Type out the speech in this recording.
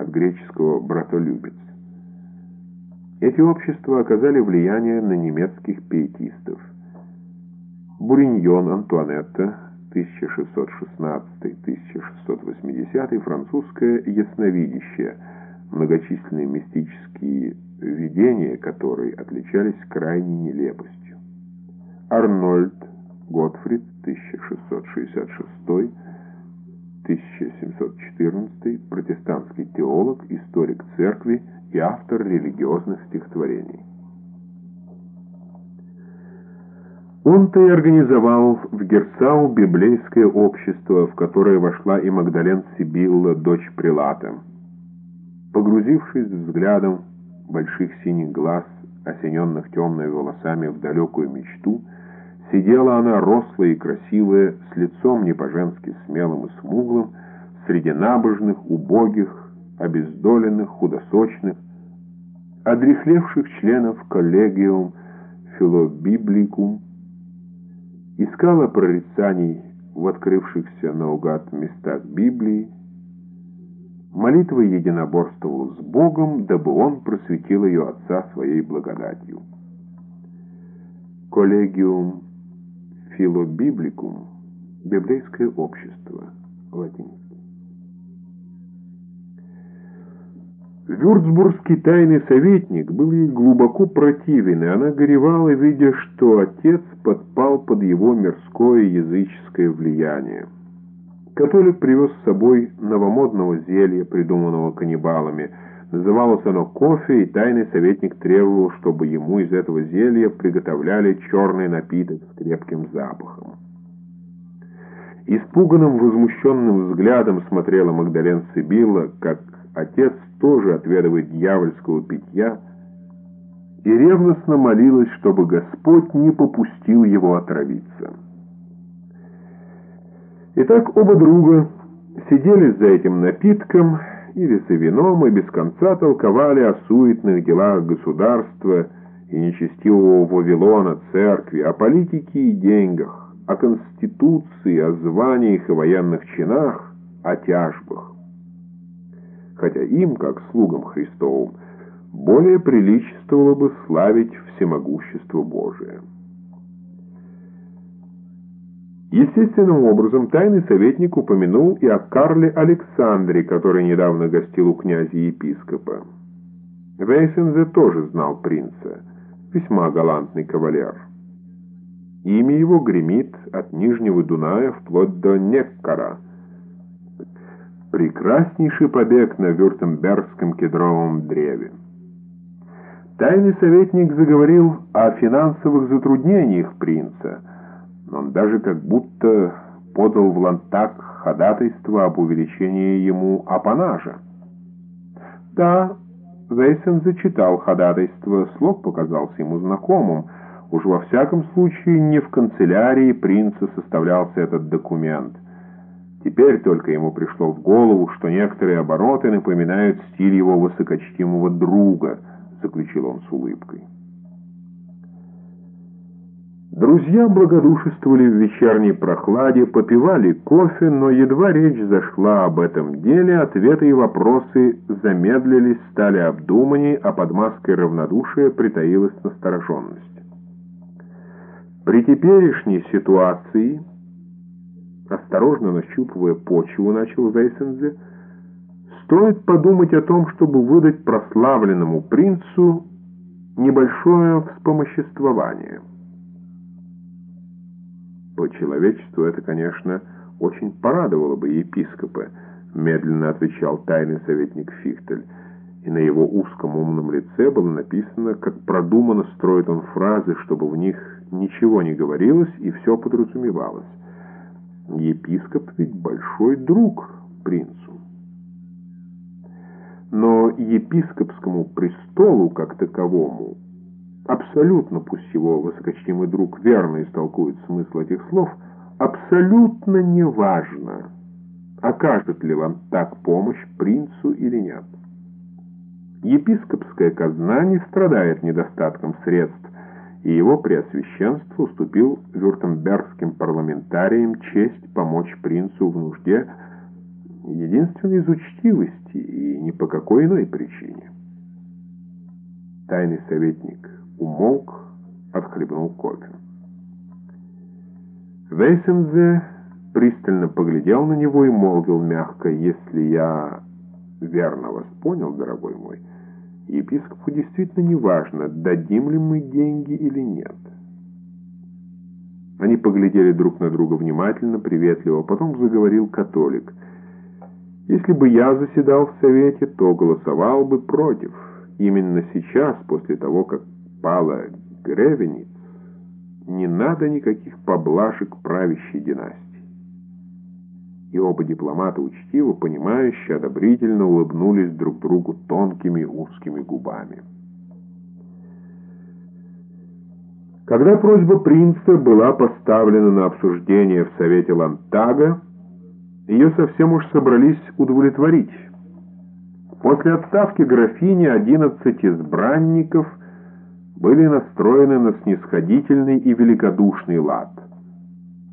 от греческого «братолюбец». Эти общества оказали влияние на немецких пиетистов. Буриньон Антуанетта, 1616-1680, французское ясновидящее, многочисленные мистические видения которой отличались крайней нелепостью. Арнольд Готфрид, 1666-1714, протестантский теолог, историк церкви и автор религиозных стихотворений. Он-то и организовал в Герцау библейское общество, в которое вошла и Магдален Сибилла, дочь Прилата. Погрузившись взглядом больших синих глаз, осененных темными волосами в далекую мечту, сидела она рослая и красивая, с лицом не по-женски смелым и смуглым, среди набожных, убогих, обездоленных, худосочных, одрехлевших членов коллегиум филобибликум, искала прорицаний в открывшихся наугад местах Библии, молитвой единоборствовал с Богом, дабы он просветил ее отца своей благодатью. Коллегиум филобибликум, библейское общество, латинский. Вюрцбургский тайный советник был ей глубоко противен, и она горевала, видя, что отец подпал под его мирское языческое влияние. Католик привез с собой новомодного зелья, придуманного каннибалами. Называлось оно кофе, и тайный советник требовал, чтобы ему из этого зелья приготовляли черный напиток с крепким запахом. Испуганным, возмущенным взглядом смотрела Магдален Сибилла, как отец тоже отведывает дьявольского питья, и ревностно молилась, чтобы Господь не попустил его отравиться. Итак, оба друга сидели за этим напитком или за вином и без конца толковали о суетных делах государства и нечестивого Вавилона, церкви, о политике и деньгах, о конституции, о званиях и военных чинах, о тяжбах. Хотя им, как слугам Христовым, более приличествовало бы славить всемогущество Божие. Естественным образом тайный советник упомянул и о Карле Александре, который недавно гостил у князя-епископа. Вейсензе тоже знал принца, весьма галантный кавалер. Имя его гремит от Нижнего Дуная вплоть до Неккара. Прекраснейший побег на Вюртембергском кедровом древе. Тайный советник заговорил о финансовых затруднениях принца – он даже как будто подал в Лантак ходатайство об увеличении ему апанажа. Да, Вейсен зачитал ходатайство, слог показался ему знакомым. Уж во всяком случае не в канцелярии принца составлялся этот документ. Теперь только ему пришло в голову, что некоторые обороты напоминают стиль его высокочтимого друга, заключил он с улыбкой. Друзья благодушествовали в вечерней прохладе, попивали кофе, но едва речь зашла об этом деле, ответы и вопросы замедлились, стали обдуманней, а под маской равнодушия притаилась настороженность. При теперешней ситуации, осторожно нащупывая почву, начал Вейсензе, стоит подумать о том, чтобы выдать прославленному принцу небольшое вспомоществование. По человечеству это, конечно, очень порадовало бы епископа, медленно отвечал тайный советник Фихтель, и на его узком умном лице было написано, как продуманно строит он фразы, чтобы в них ничего не говорилось и все подразумевалось. Епископ ведь большой друг принцу. Но епископскому престолу как таковому абсолютно, пусть его высокочтимый друг верно истолкует смысл этих слов, абсолютно неважно, окажет ли вам так помощь принцу или нет. Епископская казна не страдает недостатком средств, и его преосвященство уступил вюртембергским парламентариям честь помочь принцу в нужде единственной из учтивости и ни по какой иной причине. Тайный советник умолк, отхлебнул кофе. Вейсензе пристально поглядел на него и молвил мягко, «Если я верно вас понял, дорогой мой, епископу действительно не важно, дадим ли мы деньги или нет». Они поглядели друг на друга внимательно, приветливо. Потом заговорил католик. «Если бы я заседал в Совете, то голосовал бы против. Именно сейчас, после того, как пала Гревениц, не надо никаких поблажек правящей династии». И оба дипломата учтиво, понимающе, одобрительно улыбнулись друг другу тонкими узкими губами. Когда просьба принца была поставлена на обсуждение в Совете Лантага, ее совсем уж собрались удовлетворить. После отставки графини одиннадцать избранников были настроены на снисходительный и великодушный лад –